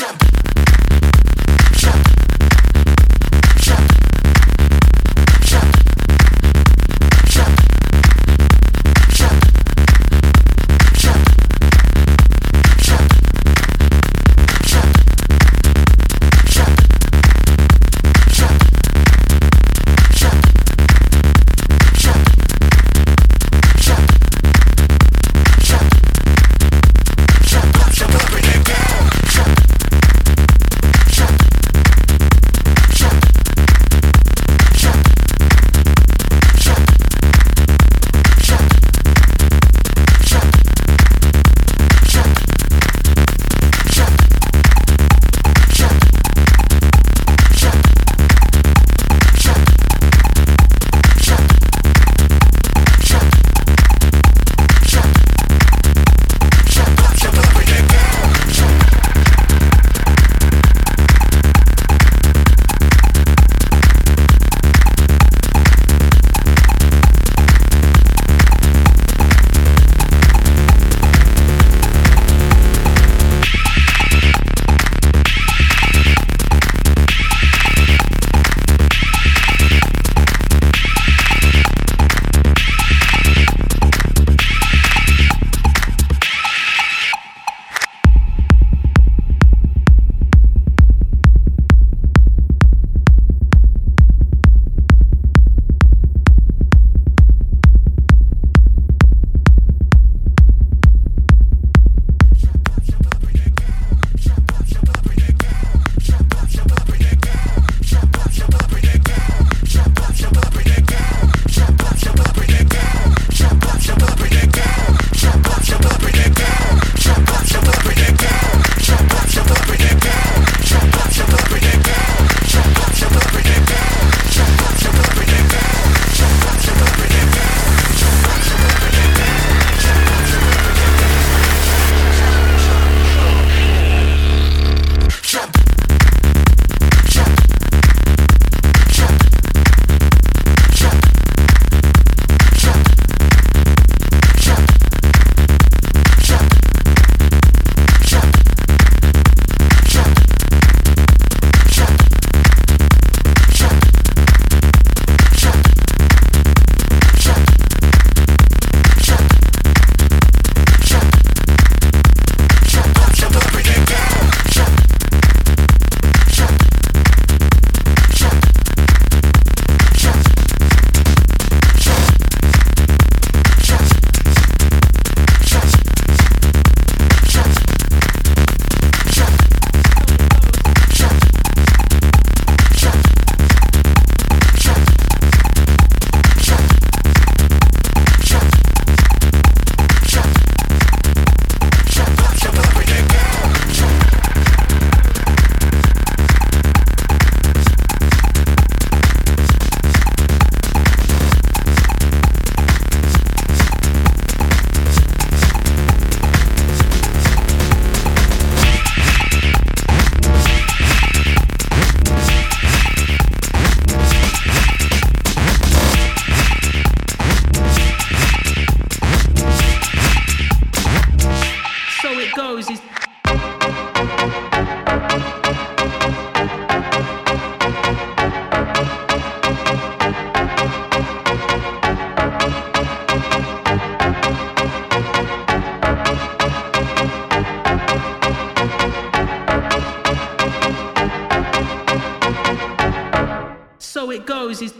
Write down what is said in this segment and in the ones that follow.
jump. goes is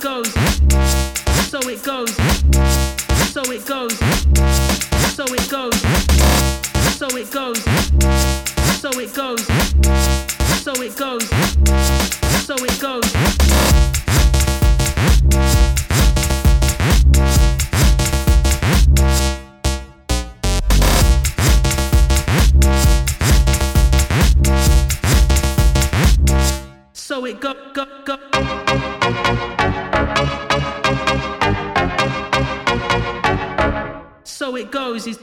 it goes. So it goes. So it goes. So it goes. So it goes. So it goes. So it goes. So it goes is.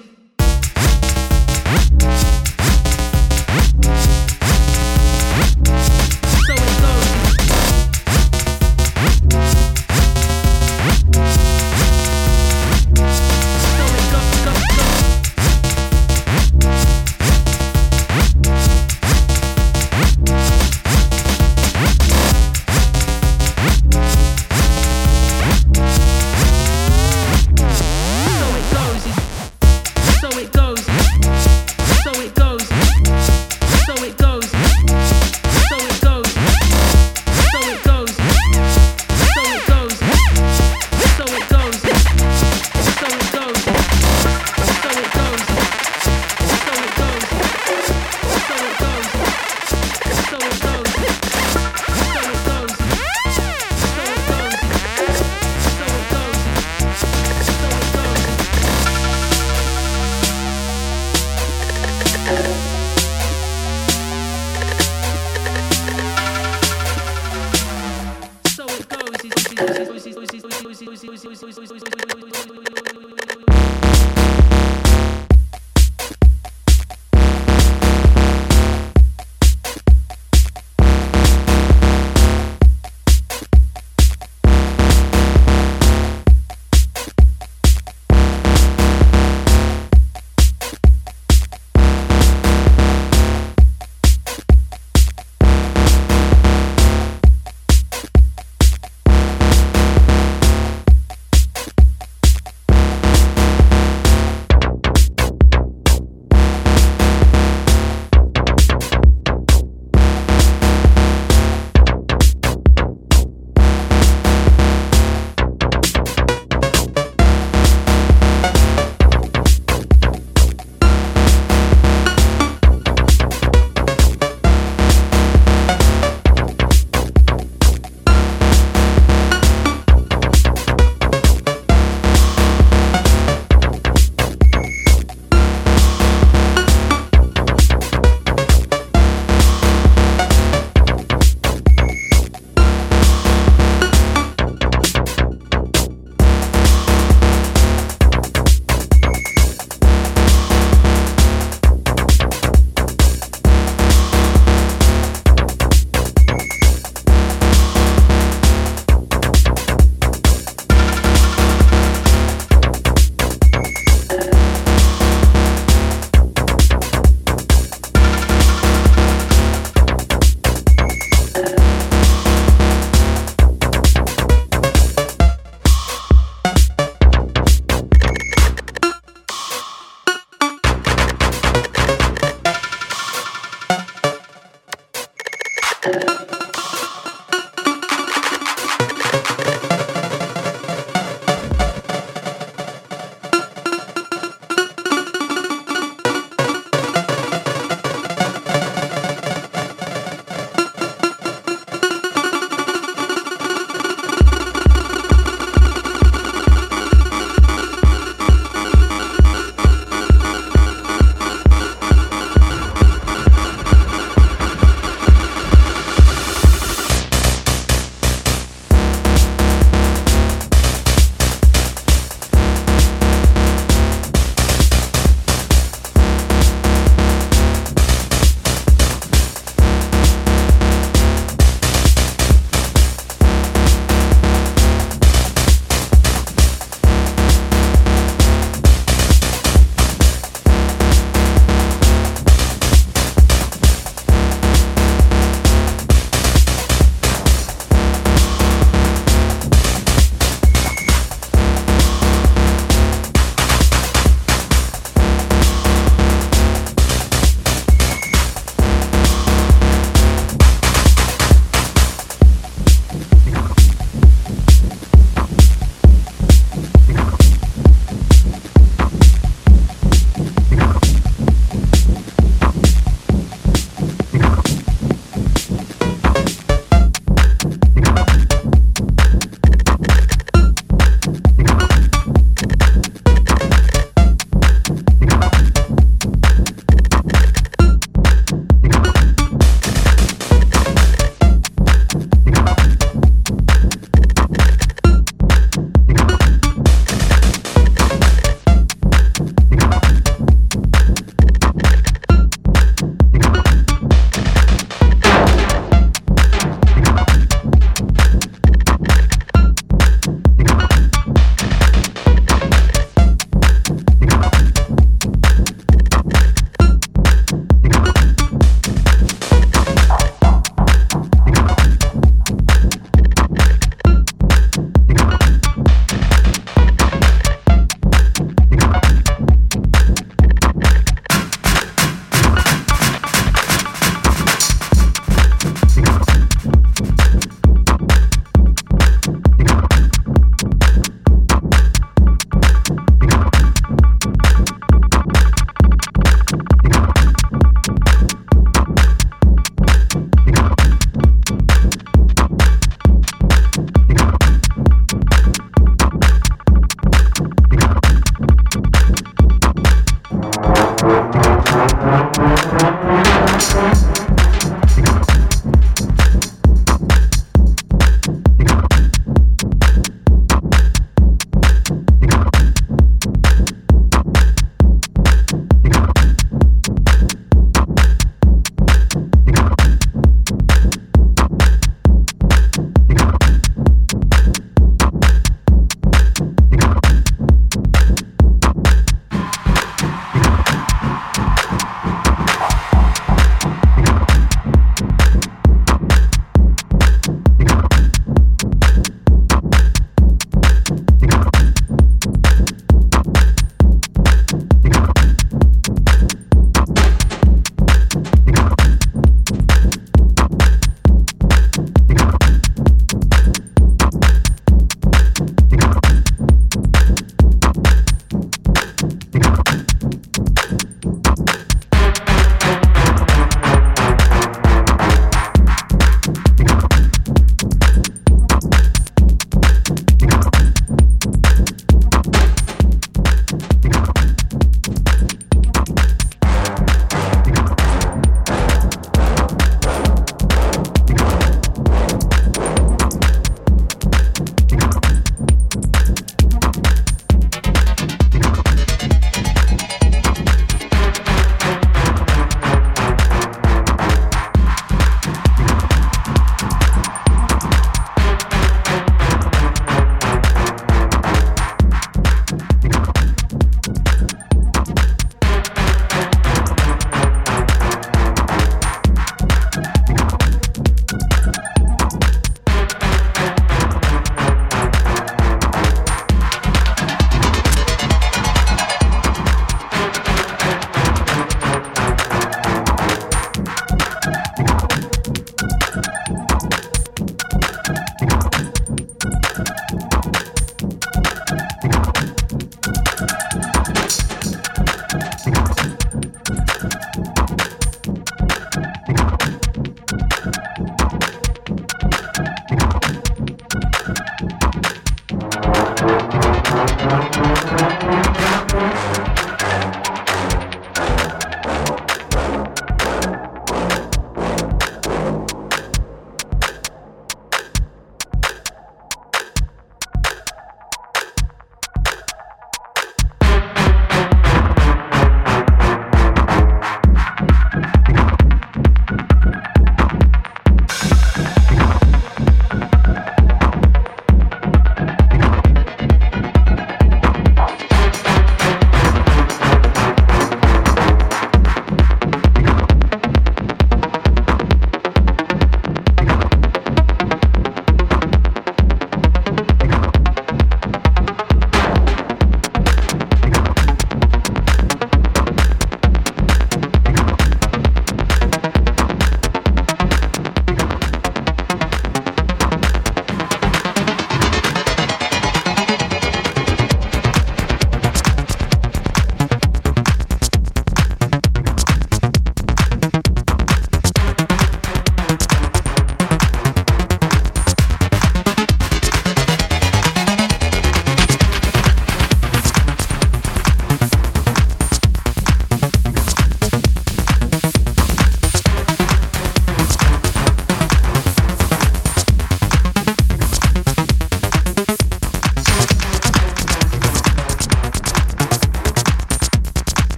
Gracias.